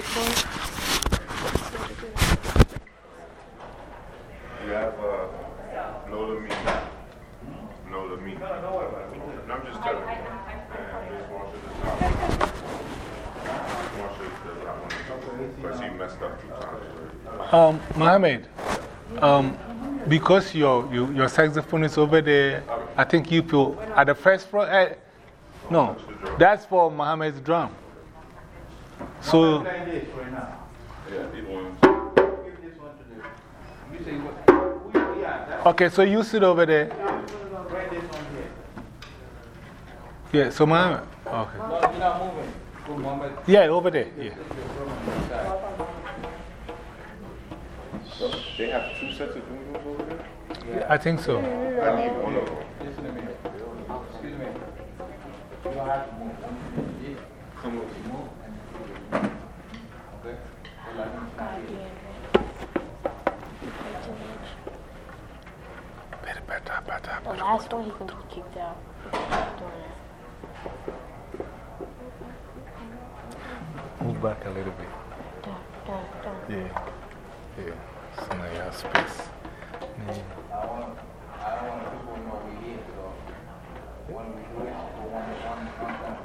record. You have uh, Nola Me. Nola Me. No, I'm just telling you. And Miss Marsha does not want Marsha does not want to because he messed up two times. Um, Mohammed, um, because your, you, your saxophone is over there, I think you put at the first floor. eh, no, that's for Mohammed's drum. So, Yeah, he wants. okay, so you sit over there. Yeah, so Mohammed, okay. No, you're not moving. Yeah, over there. Yeah. So they have two sets of doom rooms over there? Yeah, I think so. I need one of them. Listen to me. Excuse me. You don't have to move. When you leave, Come with you move and you leave. Okay? So like me, stop here. Better, better, better. The last one he can get kicked out. Move back a little bit. Yeah. Yeah. So now you have space. Yeah. I want don't want people to know we're here, so when we do it, we want to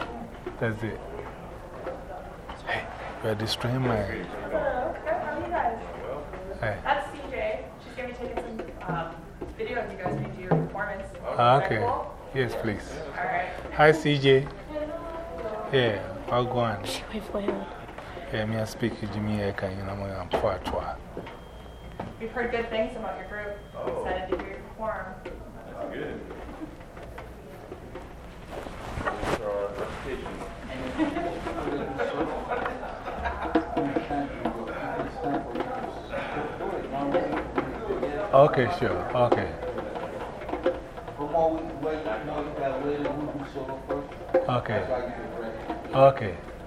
boom. That's it. Hey, you're destroying my. Hello, good. How are you guys? Hey. That's CJ. She's going to be taking some um, video of you guys when you do your performance. Ah, okay. cool? Yes, please. All right. Hi, CJ. Yeah, I'll go on. Wait for him. Yeah, me, I speak to Jimmy Eka, you know, I'm for a We've heard good things about your group. Oh. Excited to hear you perform. That's good. What's our Okay.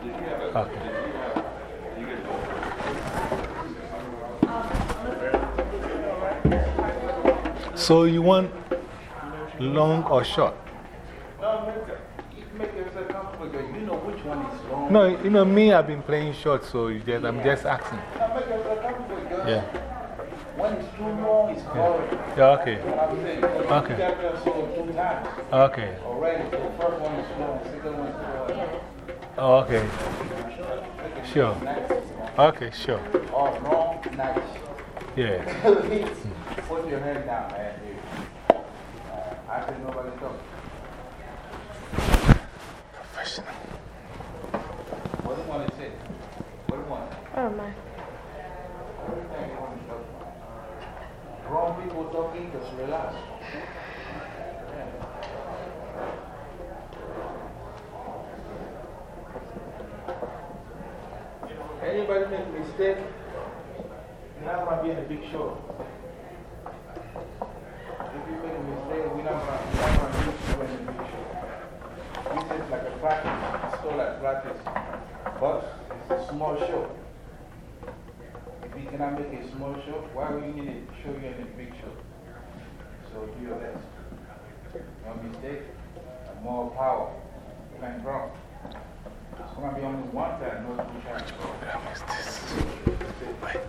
You get ready. Okay. Okay. So you want long or short? No, you know me, I've been playing short, so just, I'm just asking. Yeah. When it's too long, it's boring. Yeah, okay. Okay. Okay. Oh, okay. Sure. Okay, sure. Oh. Yeah. Put your head down, man. I think nobody talks. Professional. What do you want to say? What do you want? I don't mind. Everything you want to talk about. Wrong people talking, just relax. Anybody make mistake, going to be in a big show. If you make a mistake, we're not going to use you in a big show. This is like a practice, it's still like practice. But it's a small show. You cannot make a small show, why you need to show you in a big show? So do your best. No mistake, more power. You can. It's going to be only one time, no two times. program is this? Wait,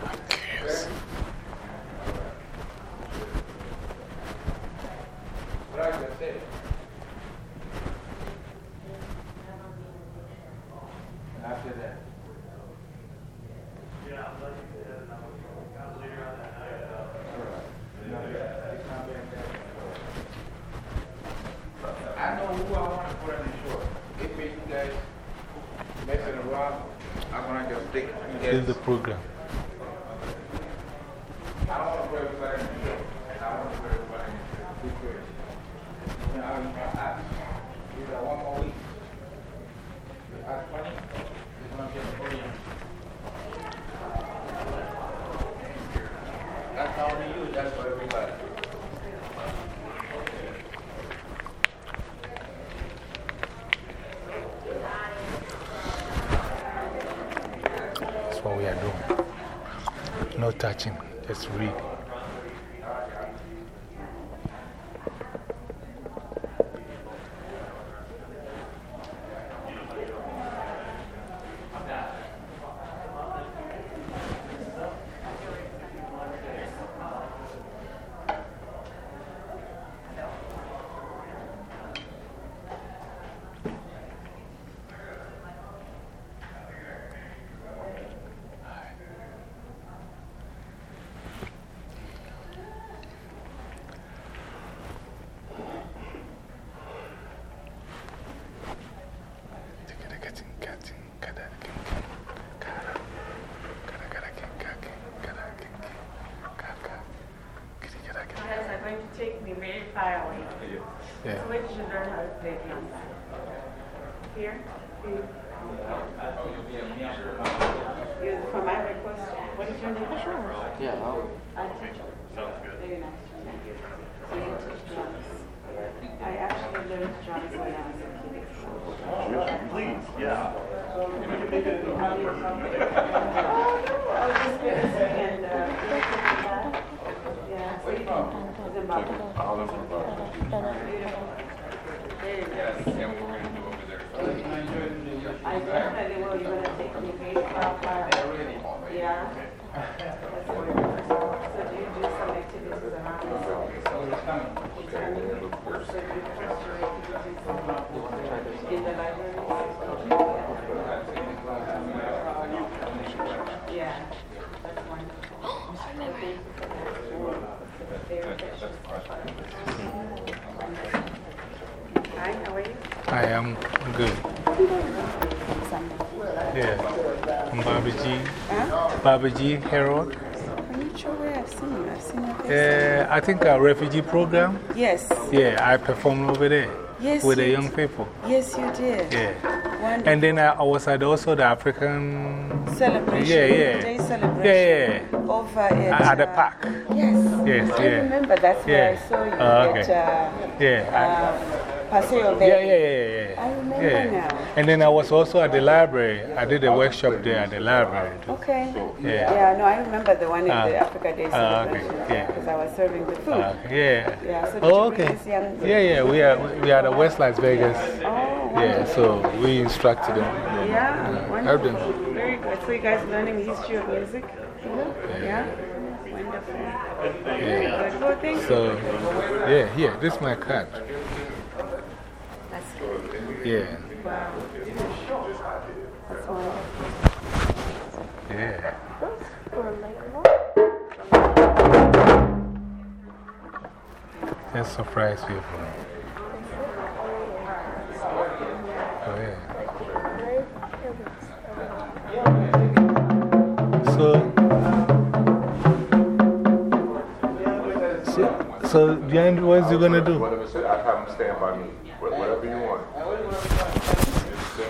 I'm curious. What I just said. And after that. I know who I want to put on the show. If you guys messing around, I'm going to just take you This is guys. the program. I don't want to put everybody in the show. I want to put everybody in the show. Be clear. You know, I'm going to ask. You got one more week. You ask money, you're going to get a podium. That's not only you, that's for everybody. That's what we are doing. No touching, just read. take me very far away. Yeah. So where did you learn how to play piano? Here? Here. You from Ivory Coast. What is your name? Sure. I teach you. Very nice to meet you. So you teach drums. I actually learned drums when I was a kid. Please, yeah. Oh, no. I was just going to say, and, uh, yeah, so you can, Zimbabwe. All of. I definitely will. You're going to take me very far, far. Yeah. That's wonderful. So do you do some activities around this? So you I am good. Yeah. I'm. Bobby G. Harold. I'm not sure where I've seen you. I've seen. Uh, I think a refugee program. Yes. Yeah, I performed over there Yes, with the you young did. people. Yes, you did. Yeah. Wonderful. And then I, I was at also the African. celebration. Yeah, yeah. Day Yeah, celebration. yeah. Over at, At the uh, park. Yes. Yes, I yeah. remember that's where Yeah. I saw you at okay. uh, Yeah. Uh, Paseo Verde. yeah, yeah, yeah, yeah. I remember yeah. now. And then I was also at the library. I did a workshop there at the library. too. Okay. Yeah. Yeah, no, I remember the one at the Ah. Africa Day Ah, okay. Yeah. Because I was serving the food. Uh, yeah. Yeah, so oh, okay. Yeah, yeah. We are, we are at West Las Vegas. Oh, Yeah, so we instructed them. Yeah, helped wonderful. them. Very good. So you guys learning history of music? Yeah? Wonderful. Very Yeah. good. Well. So, yeah, here, this is my card. That's good. Yeah, That's wonderful. yeah. Or like, no? Just surprise people. Oh, yeah. So, so, so, Jan, what's you gonna do? Whatever said, I have them stand by me. Whatever you want.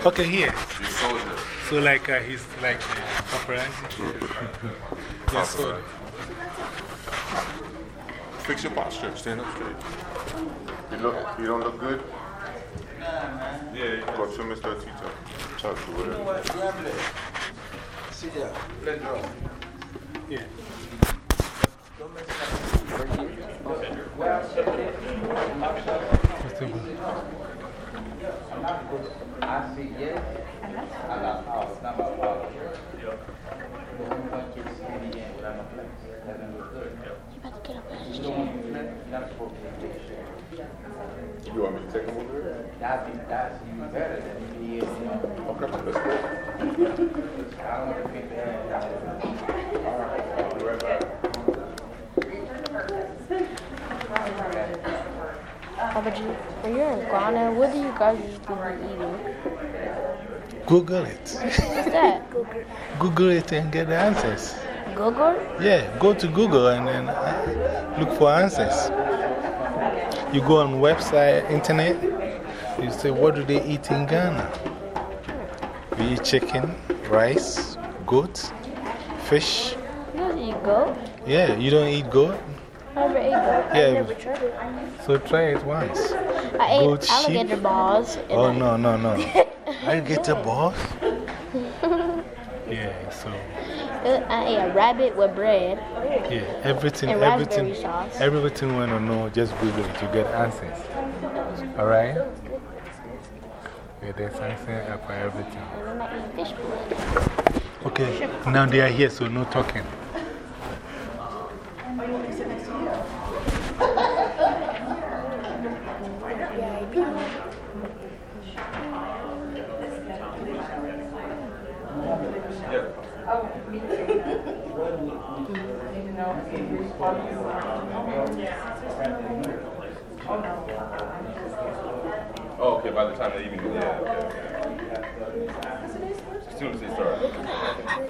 Okay, here. You soldier. So, like, uh, he's like a paparazzi. yes, so. Fix your posture. Stand up straight. You, look, you don't look good? Yeah. Go to Mr. Tito. Talk to whatever. Yeah. Mr. Gu- I see yes. I got power. It's not my power. The woman went to the city and without no place. Hasn't looked good. You about to get up and You don't want to do. You're not supposed to do that. You want me to take him over there? That'd be, that's even better than he is, you know. Okay, let's go. I don't want to think that. All right, I'll be right back. Papa G, when you're in Ghana, what do you guys usually be eating? Google it. What's that? Google it and get the answers. Google? Yeah, go to Google and then uh, look for answers. You go on website, internet, you say, what do they eat in Ghana? We eat chicken, rice, goat, fish. You guys eat goat? Yeah, you don't eat goat? I never ate goat. I Yeah. never tried it. So try it once. I ate Goat, sheep. alligator balls. Oh, I, no, no, no. I get a boss. Yeah, so, uh, I ate a rabbit with bread. yeah, everything, And everything, sauce. everything you want to know, just Google it, you get answers. All right? Yeah, there's answer for everything. And then I ate fish fillet. Okay, now they are here, so no talking. Oh, okay, by the time they even, yeah, okay. As soon as they start.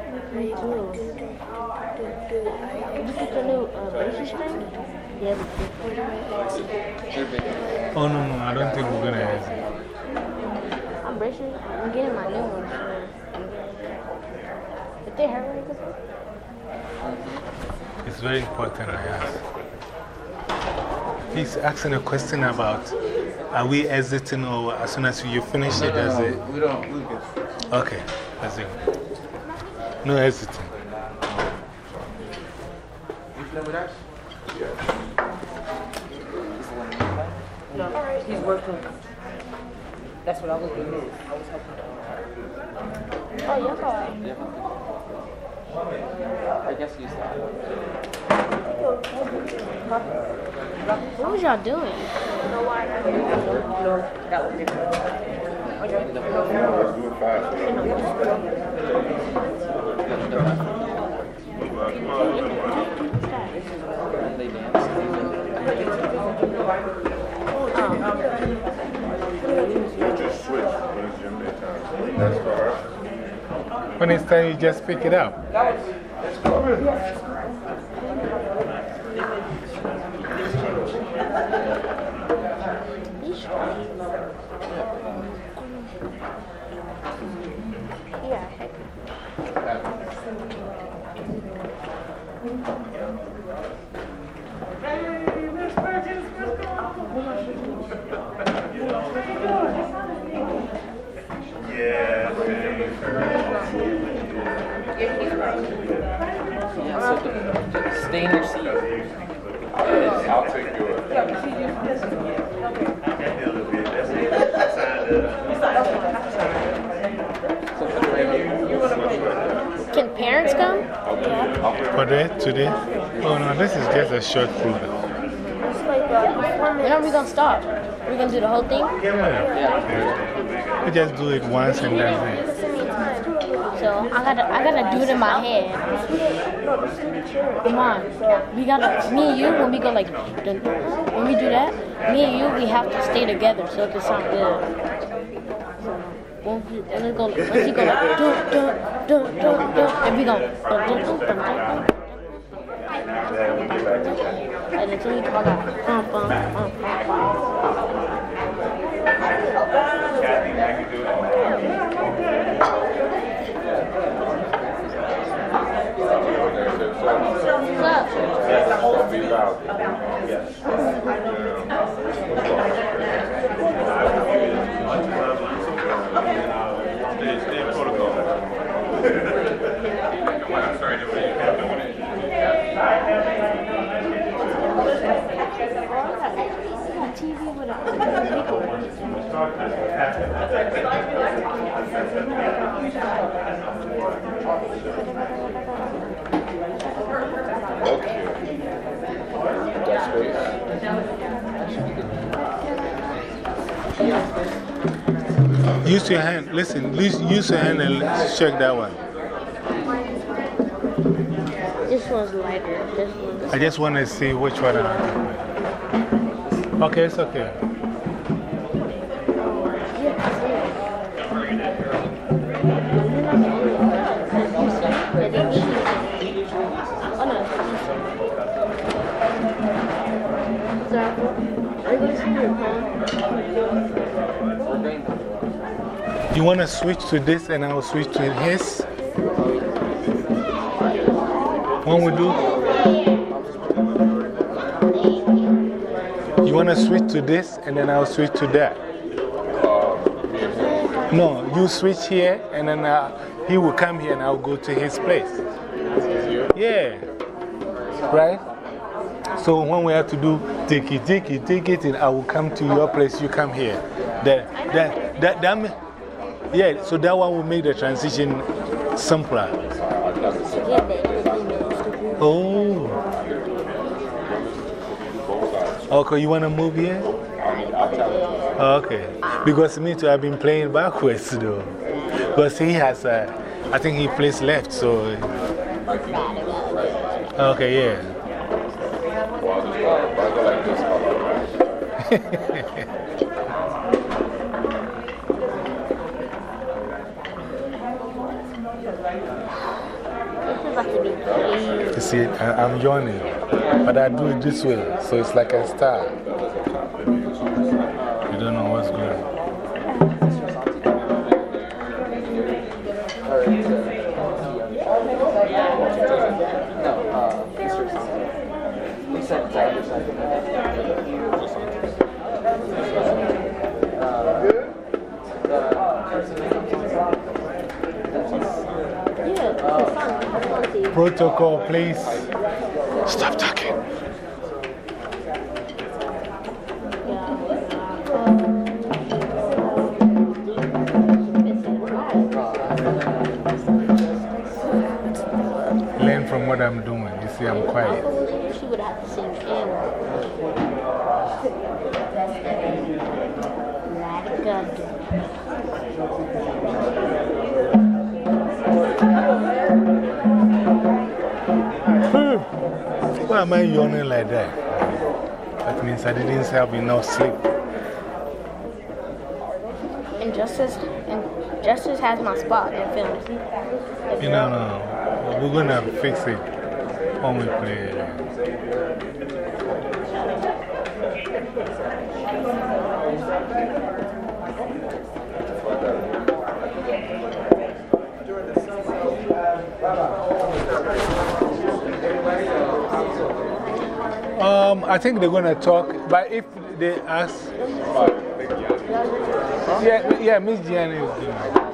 Yeah, Oh, no, no, I don't think we're going to use it. I'm braces. I'm getting my new ones. If they hurt really good. It's very important I ask. He's asking a question about are we exiting or as soon as you finish it, that's it? We don't, we. Okay, that's it. No exiting. You play with us? No, he's working. That's what I was doing. I was helping. Oh, your car. I guess he's that. What was y'all doing? No, that was different. When it's time, you just pick it up. So the, stay in your seat. I'll take yours. So put it right here. Can parents come? For that, today? Oh no, this is just a short program. When are we gonna start? we gonna do the whole thing? Yeah. We just do it once and that's it. I gotta, I gotta do it in my head. Come on, we gotta. Me and you, when we go like, when we do that, me and you, we have to stay together so it can sound good. When we, go, you go like, dun, dun, dun, dun, dun, and we go, dun, dun, dun, dun, dun, dun. And until you call out, bum, bum, bum, bum, bum. What's up? Be loud. TV with a Okay. Got space. Use your hand. Listen, use, use your hand and check that one. This one's lighter. This one's. I just want to see which one I Okay, it's okay. You want to switch to this and I'll switch to his? When we do? You want to switch to this and then I'll switch to that? No, you switch here and then uh, he will come here and I'll go to his place. Yeah. Right? So when we have to do take it, take it, take it, and I will come to your place, you come here. That, that, that, that, ma- yeah, so that one will make the transition simpler. Oh. Okay, you want to move here? Okay. Because me too, I've been playing backwards though. Because he has a, I think he plays left, so. Okay, yeah. This is about to be see, I, I'm joining, but I do it this way, so it's like a star. You don't know what's going on. Yeah, it's fun. It's fun to you. Protocol, please. Stop talking. Learn from what I'm doing. You see, I'm quiet. She would have to sing in. Let it go. Am I yawning like that? That means I didn't have enough sleep. And Justice, and Justice has my spot in films. You know, no, we're going to fix it when we play. Um, I think they're going to talk, but if they ask. Yeah, yeah, Miss Gianni is doing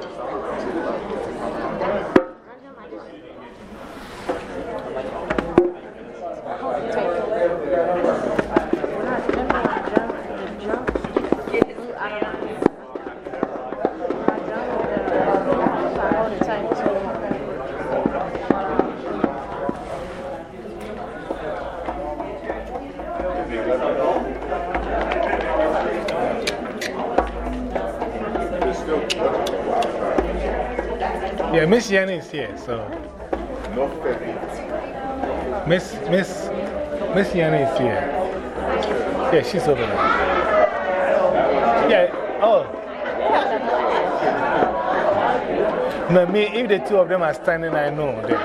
it. Yeah, Miss Yanni is here, so. Miss, Miss, Miss Yanni is here. Yeah, she's over there. Yeah, oh. No, me, if the two of them are standing, I know them.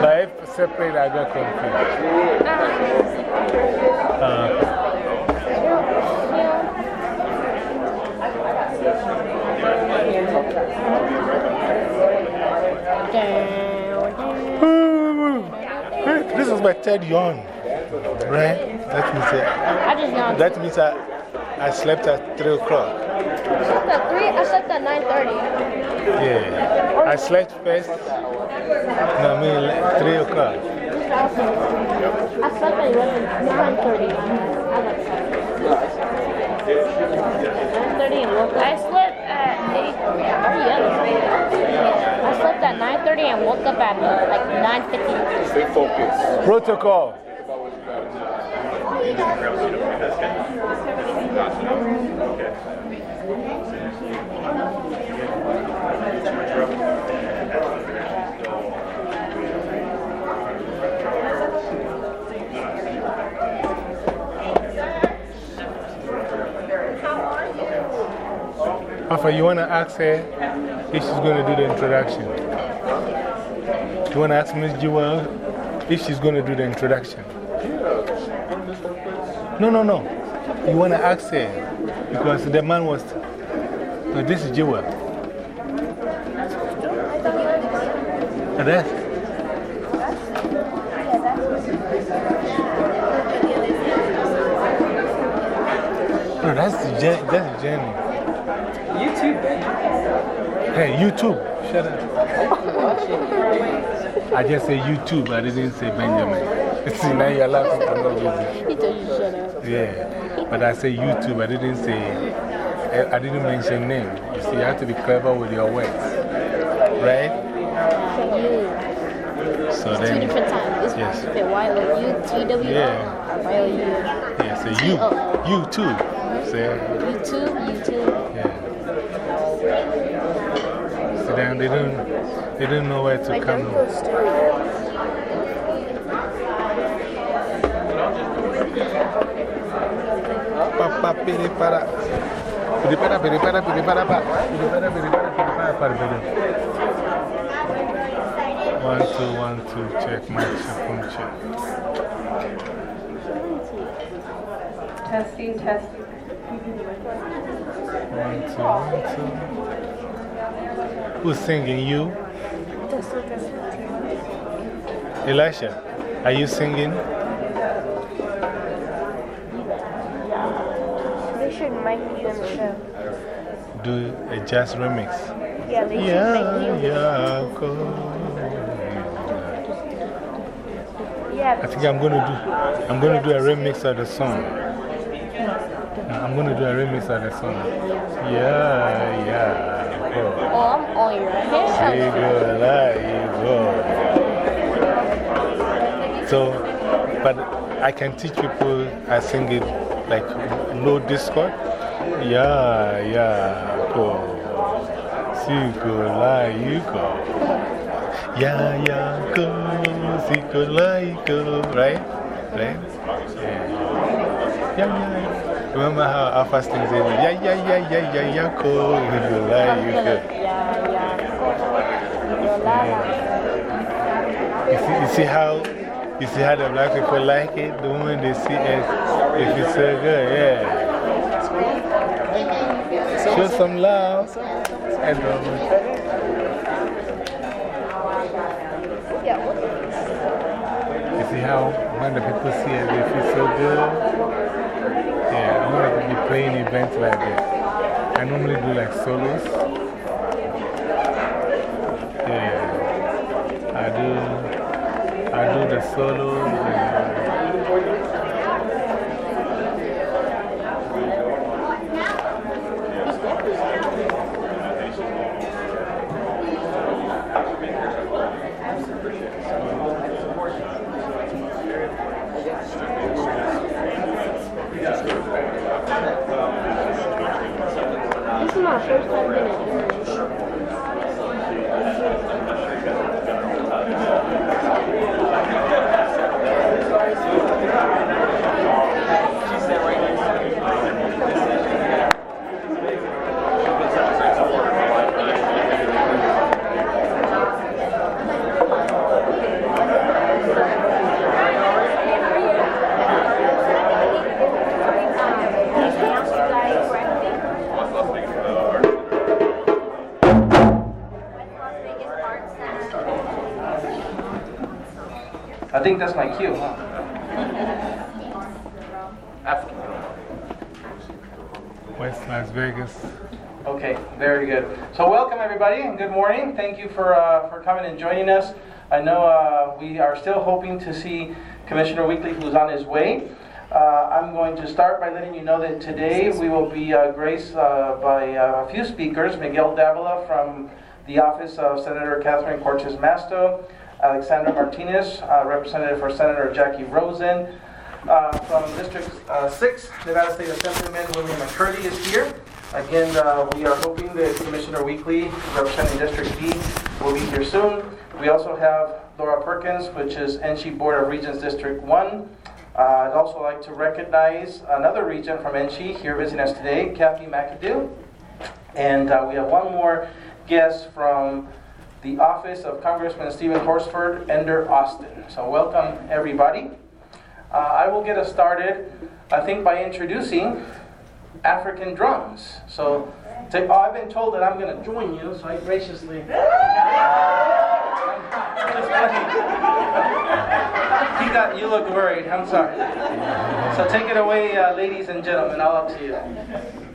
But if separate, I got confused. Uh, this is my third yawn, right? That means, I just yawned. that means I, I slept at 3 o'clock. I slept at 3, I slept at 9.30. Yeah. I slept first. No, I mean 3 o'clock. I slept at 11, 9.30. I got 9.30 and woke up. I slept at 8, hurry up. I slept at 9.30 and woke up at like 9.50. Stay focused. Protocol. Alpha, you want to ask her if she's going to do the introduction? You want to ask Miss Jewel if she's going to do the introduction? No, no, no. You want to ask her because the man was. No, this is Jewel. That's. No, that's, Jen, that's Jenny. YouTube, baby. Hey, YouTube. Shut up. I just said YouTube, I didn't say Benjamin. See, now you're laughing. I'm not busy. He told you to shut up. Yeah, but I say YouTube, I didn't say, I, didn't mention name. You see, you have to be clever with your words. Right? You. So Two then, different times. It's Yes. okay, Y-O-U, T-W-O, Yeah. or Y-O-U. yeah, so you, you too. Say, You too, you too. Yeah. So then they didn't, they didn't know where to Like, come. don't go straight. Papa, piri, para. Piri, para, piri, para, piri, para, pa. Piri, para, piri, para, piri, para, para, piri. One, two, one, two, check, microphone check. Testing, testing. One, two, one, two. Who's singing? You? Elisha, are you singing? They should make you in the show. Do a jazz remix. Yeah, they should Yeah, mic you. yeah. Yeah, I think I'm going to do, I'm going to do a remix of the song. Uh, I'm going to do a remix of the song. Yeah, yeah, go. oh, I'm on your head. go, you go. So, but I can teach people, I sing it like low discord. Yeah, yeah, go. See, go, lie, you go. Yeah, yeah, go. See, go, lie, go. Right? Right? Yeah. Yeah, yeah. Remember how our first thing is yeah, yeah, yeah, yeah, yeah, yeah, go, lie, you see, you see how you see how the black people like it? The moment they see it, if it's so good, yeah. Show some love. And, you see how when the people see it, they feel so good? Playing events like that. I normally do like solos. Yeah. I do, I do the solos. That's my cue, huh? African. West Las Vegas. Okay, very good. So, welcome everybody and good morning. Thank you for, uh, for coming and joining us. I know uh, we are still hoping to see Commissioner Weekly, who's on his way. Uh, I'm going to start by letting you know that today we will be uh, graced uh, by uh, a few speakers Miguel Davila from the office of Senator Catherine Cortez Masto, Alexandra Martinez, uh, representative for Senator Jackie Rosen. Uh, from District uh, 6, Nevada State Assemblyman William McCurdy is here. Again, uh, we are hoping that Commissioner Weekly, representing District D, will be here soon. We also have Laura Perkins, which is NSHE Board of Regents District 1. Uh, I'd also like to recognize another regent from NSHE here visiting us today, Cathy McAdoo. And we have one more guest from the office of Congressman Steven Horsford, Ender Austin. So, welcome everybody. Uh, I will get us started, I think, by introducing African drums. So, to, oh, I've been told that I'm going to join you, so I graciously. he got, you look worried, I'm sorry. So, take it away, uh, ladies and gentlemen, all up to you.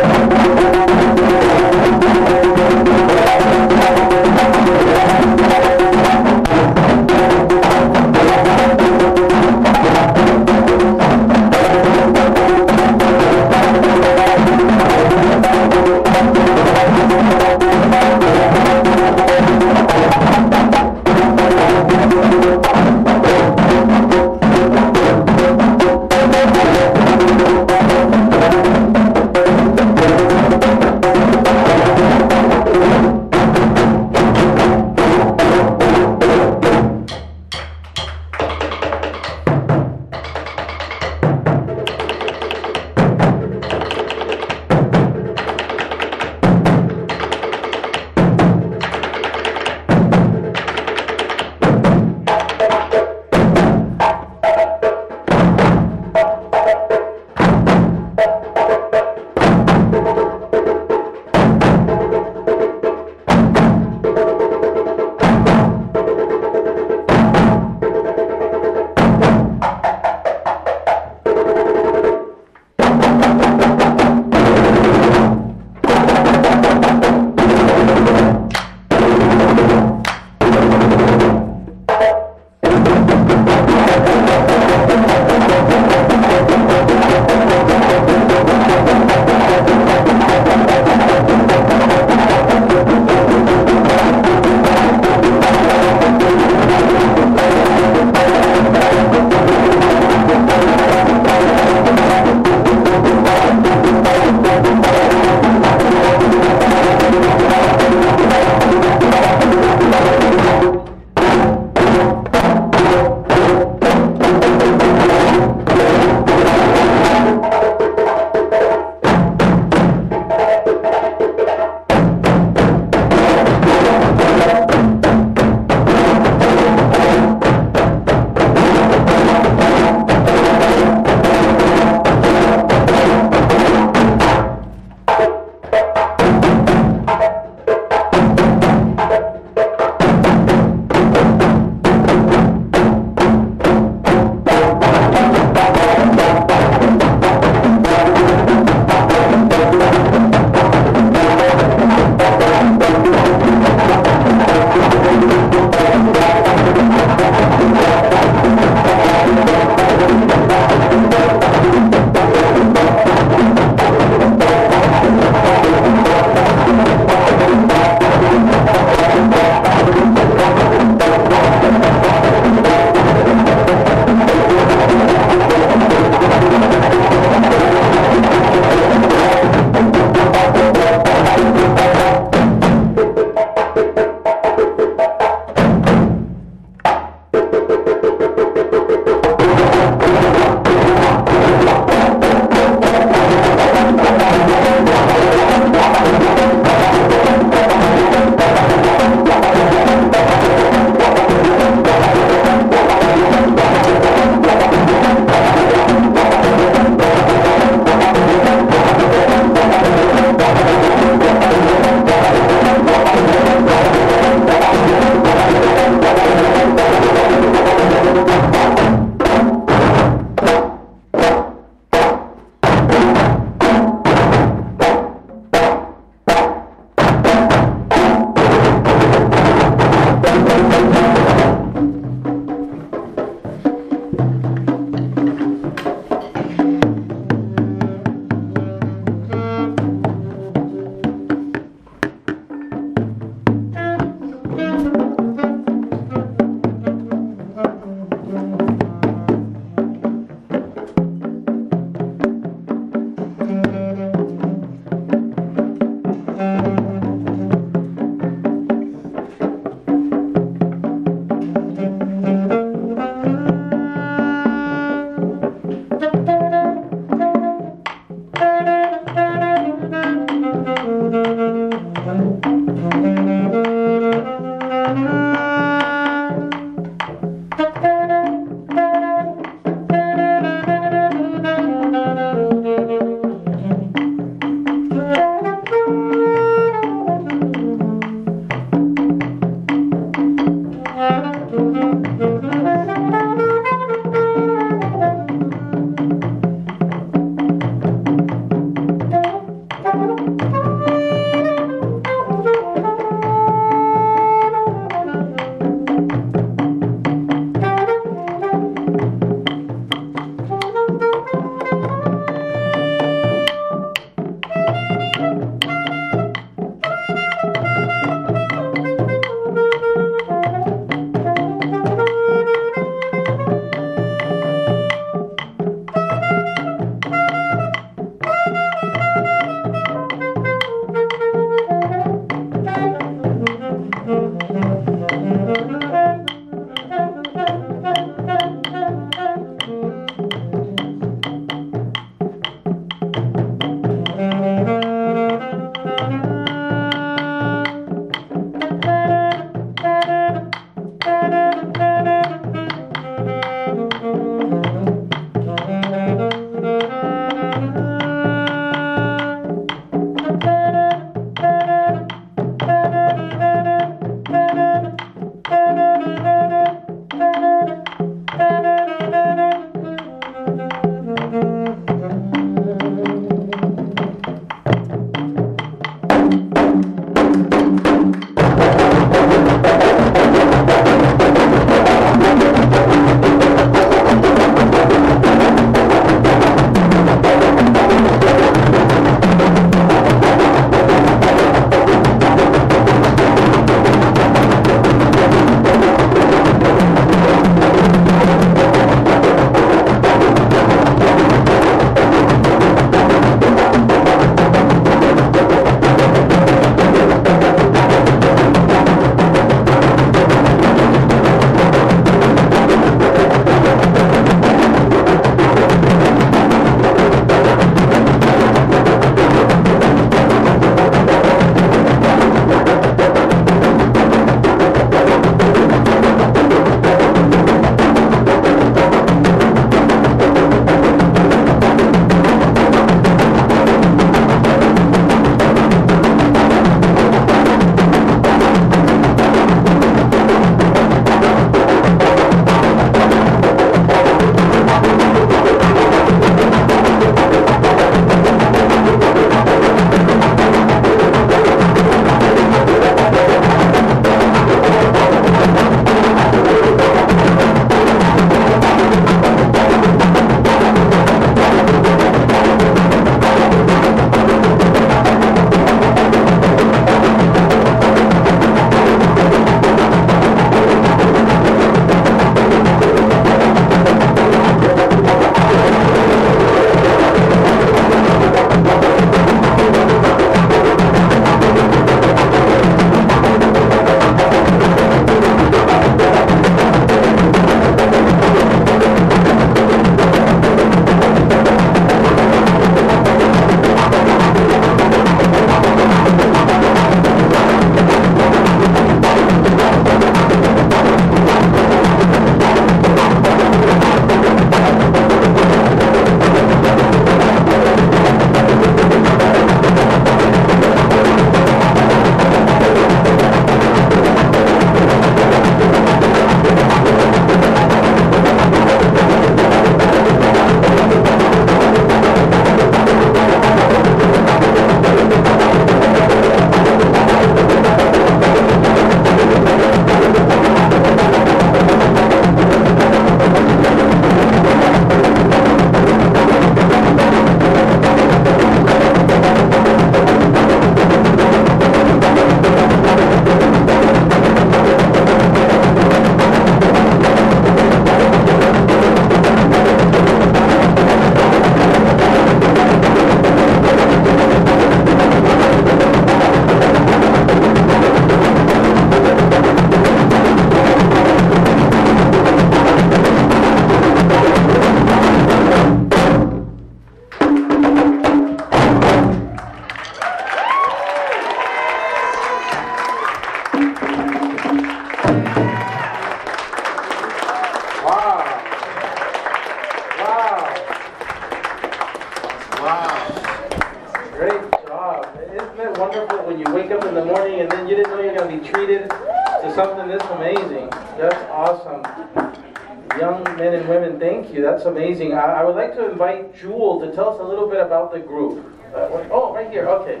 Jewel to tell us a little bit about the group. Uh, what- oh, right here. Okay.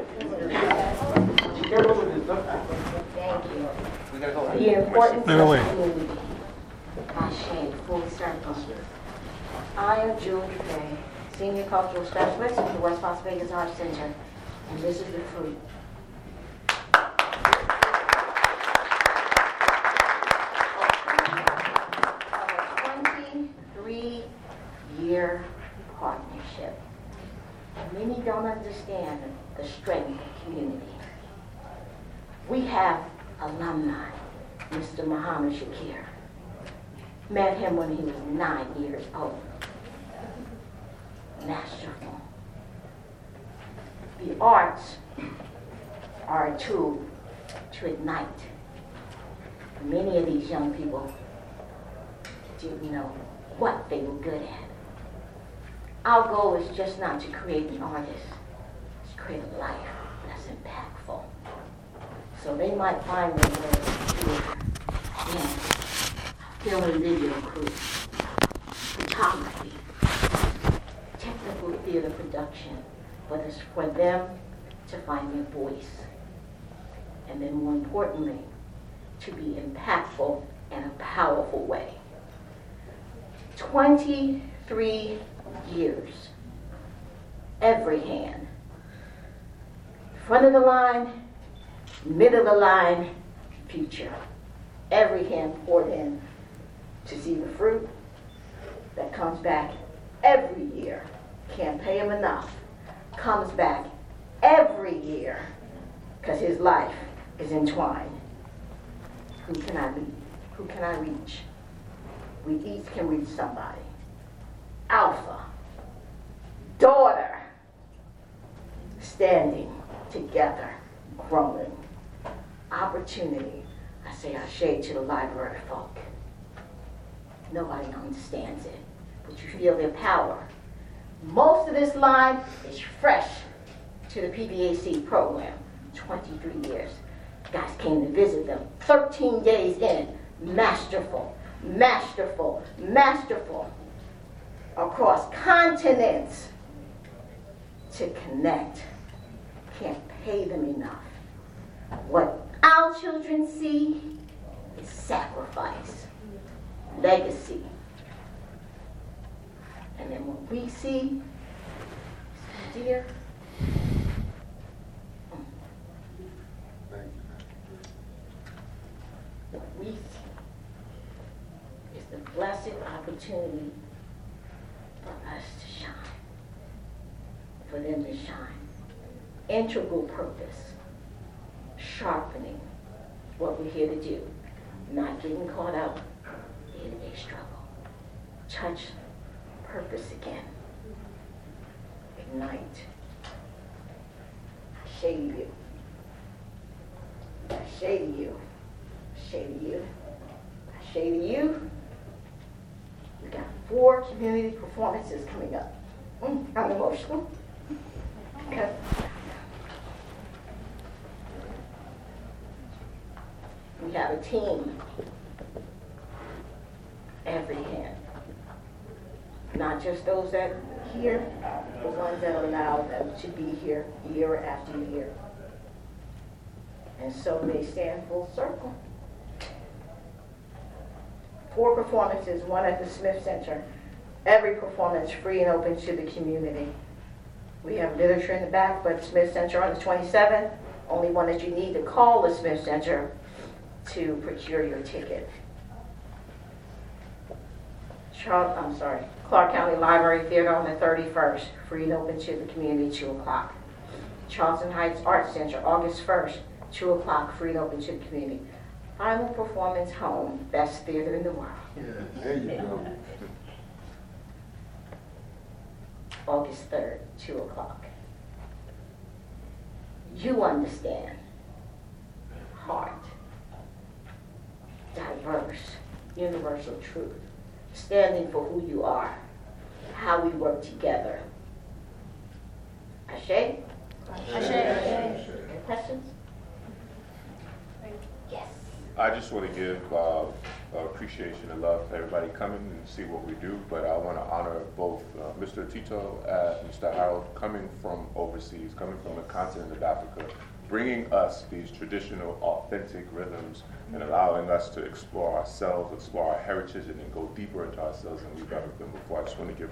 Careful with this stuff. Thank you. The importance No, no, of community. Ashe, full circle. I am Jewel Dupre, Senior Cultural Specialist at the West Las Vegas Arts Center, and this is the fruit. Of a 23-year partnership. Many don't understand the strength of community. We have alumni, Mr. Muhammad Shakir. Met him when he was nine years old. Masterful. The arts are a tool to ignite. Many of these young people didn't know what they were good at. Our goal is just not to create an artist, it's to create a life that's impactful. So they might find their way to dance, film and video crew, photography, technical theater production, but it's for them to find their voice. And then more importantly, to be impactful in a powerful way. 23 years. Every hand. Front of the line, middle of the line, future. Every hand poured in to see the fruit that comes back every year. Can't pay him enough. Comes back every year because his life is entwined. Who can I reach? Who can I reach? We each can reach somebody. Alpha, daughter, standing together, growing. Opportunity. I say I shade to the library folk. Nobody understands it, but you feel their power. Most of this line is fresh to the PBAC program. 23 years. Guys came to visit them. 13 days in. Masterful, masterful, masterful. Across continents to connect. Can't pay them enough. What our children see is sacrifice, legacy. And then what we see dear. What we see is the blessed opportunity for us to shine, for them to shine. Integral purpose, sharpening what we're here to do, not getting caught up in a struggle. Touch purpose again. Ignite. I to you. I say you. I say you. I say you. Four community performances coming up. Mm, I'm emotional. Okay. We have a team. Every hand. Not just those that here, the ones that allow them to be here year after year. And so they stand full circle. Four performances, one at the Smith Center. Every performance free and open to the community. We have literature in the back, but Smith Center on the 27th. Only one that you need to call the Smith Center to procure your ticket. Charles, I'm sorry, Clark County Library Theater on the 31st, free and open to the community, 2 o'clock. Charleston Heights Arts Center, August 1st, 2 o'clock, free and open to the community. Final performance home, best theater in the world. Yeah, there you go. August 3rd, 2 o'clock. You understand. Heart. Diverse, universal truth. Standing for who you are. How we work together. Ashe? Ashe. Any questions? I just want to give uh, appreciation and love to everybody coming and see what we do, but I want to honor both uh, Mr. Tito and Mr. Harold coming from overseas, coming from the continent of Africa, bringing us these traditional, authentic rhythms and allowing us to explore ourselves, explore our heritage, and then go deeper into ourselves than we've ever been before. I just want to give.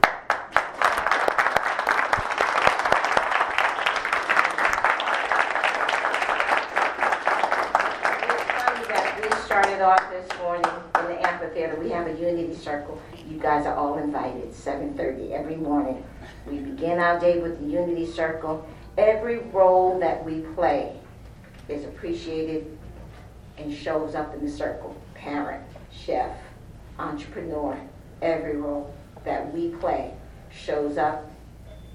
that we started off this morning in the amphitheater. We have a unity circle. You guys are all invited, 7:30 every morning. We begin our day with the unity circle. Every role that we play is appreciated and shows up in the circle. Parent, chef, entrepreneur, every role that we play shows up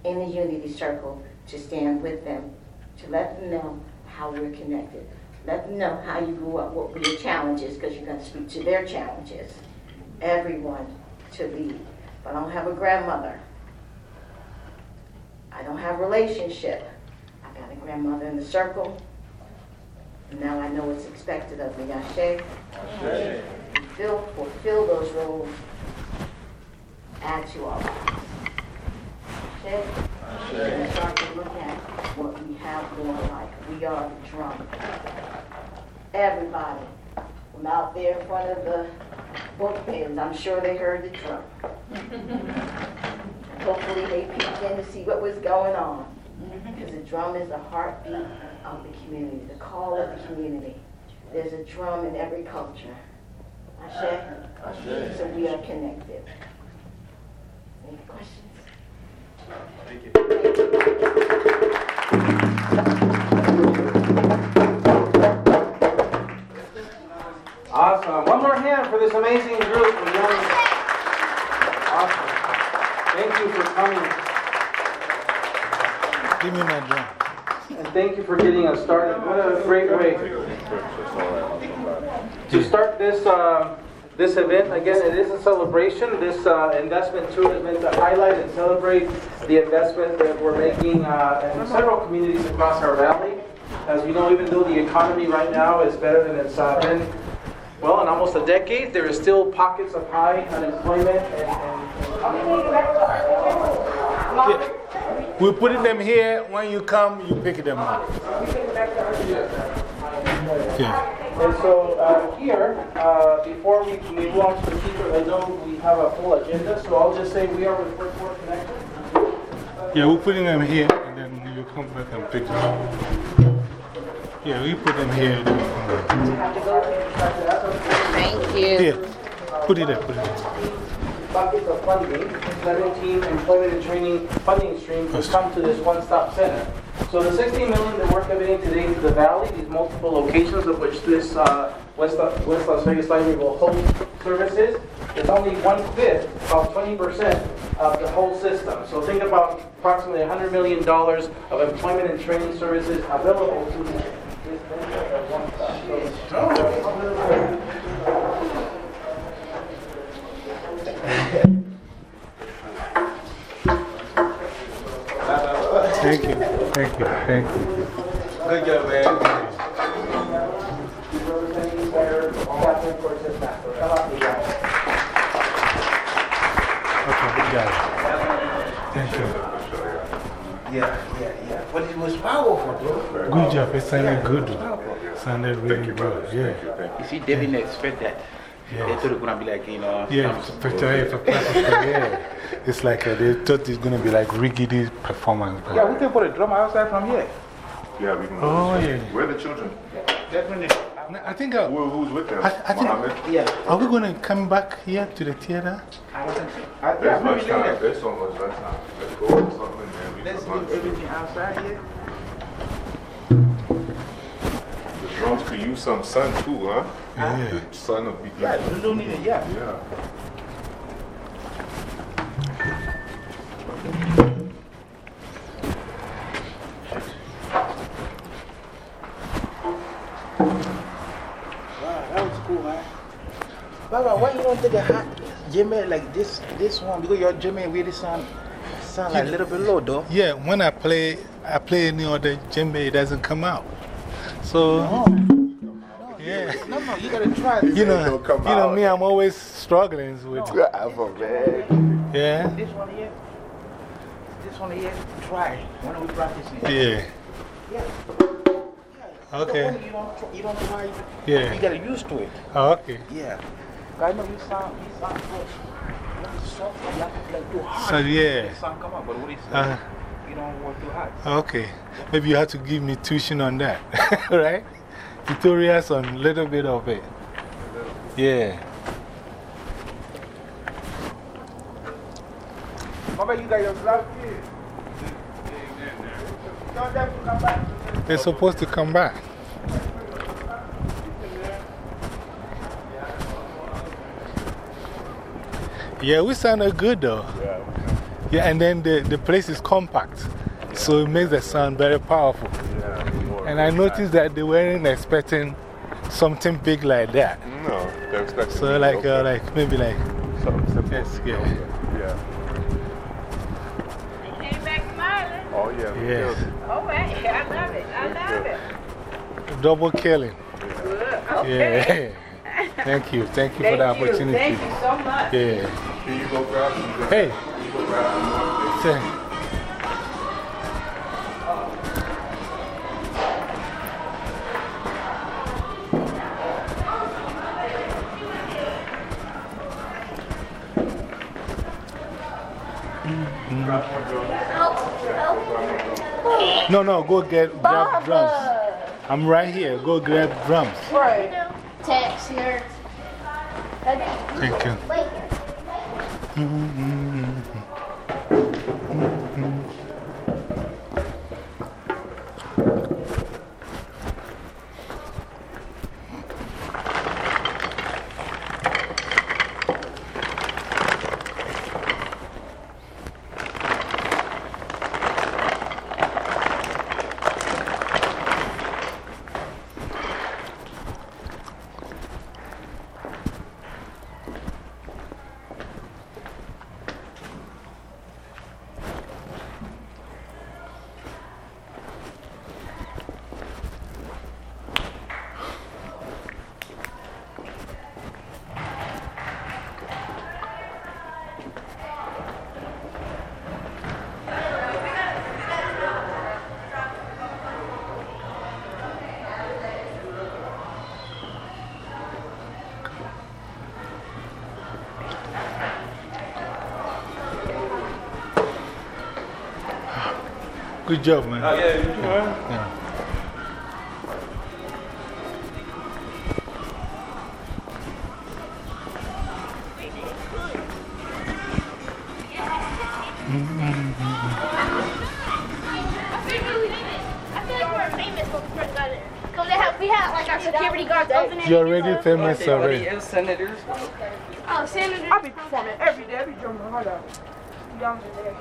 in the unity circle to stand with them, to let them know how we're connected. Let them know how you grew up, what were your challenges, because you're going to speak to their challenges. Everyone to lead. But I don't have a grandmother. I don't have a relationship. I got a grandmother in the circle. And now I know what's expected of me. Ashe. Fulfill, fulfill those roles. Add to our lives. Ashe. And start to look at what we have going like. We are the drum. Everybody from out there in front of the book bins, I'm sure they heard the drum. Hopefully they peeked in to see what was going on. Because the drum is the heartbeat of the community, the call of the community. There's a drum in every culture. Ashe? Ashe. So we are connected. Any questions? Awesome. One more hand for this amazing group. Awesome. Thank you for coming. Give me my drum. And thank you for getting us started. What a great way to start this, uh, this event. Again, it is a celebration. This uh, investment tour is meant to highlight and celebrate the investment that we're making uh, in several communities across our valley. As you know, even though the economy right now is better than it's uh, been, well, in almost a decade, there is still pockets of high unemployment and, and, Yeah. We're putting them here. When you come, you pick them up. Yeah. And so uh, here, uh, before we move on to the speaker, I know we have a full agenda, so I'll just say we are with Workforce Connection. Yeah, we're putting them here, and then you come back and pick them up. Yeah, we put them here. and then we come back. Thank you. Here, put it there, put it there. Buckets of funding, 17 employment and training funding streams to come to this one-stop center. So the 16 million that we're committing today to the valley, these multiple locations of which this uh, West, West Las Vegas Library will host services, is only one-fifth, about 20% of the whole system. So think about approximately $100 million of employment and training services available to this venture at one stop. Thank you, thank you, thank you. Good job, man. Representing Senator Catherine Cortez Masto. Come up, you guys. Okay, good job. Thank you. Yeah, yeah, yeah. But it was powerful, bro. Good job, it sounded good. Sounded really good, yeah. You see, they didn't expect that. They thought it was going to be like, you know, Yeah, for, for, for yeah. It's like uh, they thought it's going to be like riggedy performance. but- Yeah, we can put a drum outside from here. Yeah, we can go. Oh, yeah. Where are the children? Definitely. I think, uh, Who, who's with them? I, I think, Mohammed? Yeah. are we going to come back here to the theater? I don't think so. I, yeah, There's much maybe time. later. There's so much less time. Let's go with something and we Let's can leave lunch. everything outside here. The drums could use some sun too, huh? Yeah. The sun will be Yeah, you don't need it, yeah. Yeah. Wow, that was cool, man. Baba, why you don't take a hot djembe like this this one? Because your djembe really sound, sound like a little bit low, though. Yeah, when I play, I play any other djembe, it doesn't come out. So, uh-huh. Yeah. No, no, you gotta try You this. know, come you know out. me, I'm always struggling with. man. Yeah? This one here. This one here. Try. When we practice it. Yeah. Yeah. Okay. You don't, try- you don't try. Yeah. You gotta used to it. Oh, okay. Yeah. I know you sound, you sound good. You have to soft, you have to like too hard. So, yeah. The sound come out, but what is Uh, uh, You don't work too hard. okay. Maybe you have to give me tuition on that. right? Tutorials on a little bit of it. Yeah. Mama, you got your glove here. Tell them to come back. They're supposed to come back. Yeah, we sounded good though. Yeah. Yeah, and then the, the place is compact. So it makes the sound very powerful. Yeah. More And I noticed that they weren't expecting something big like that. No, they're expecting. So, like, uh, like maybe like, something simple. yes, yeah. Yeah. Came back smiling. Oh, yeah. we Yeah. killed it. I love it. I love it. Double killing. Good. Okay. Yeah. Thank you. Thank you for Thank the you. opportunity. Thank you so much. Yeah. Can you go grab some? Hey. Can you go grab some No, no, go get grab drums. I'm right here. Go grab drums. Right. Text nerds. Thank you. Mm-hmm, mm-hmm, mm-hmm. Good job, man. Oh, yeah, you too, man. Yeah. I feel like we're famous when we first got it. Because they have, we had like our security guards opening You're already famous already. Is senators? Oh, Senator. I be performing every day. I be drumming hard out. Young today.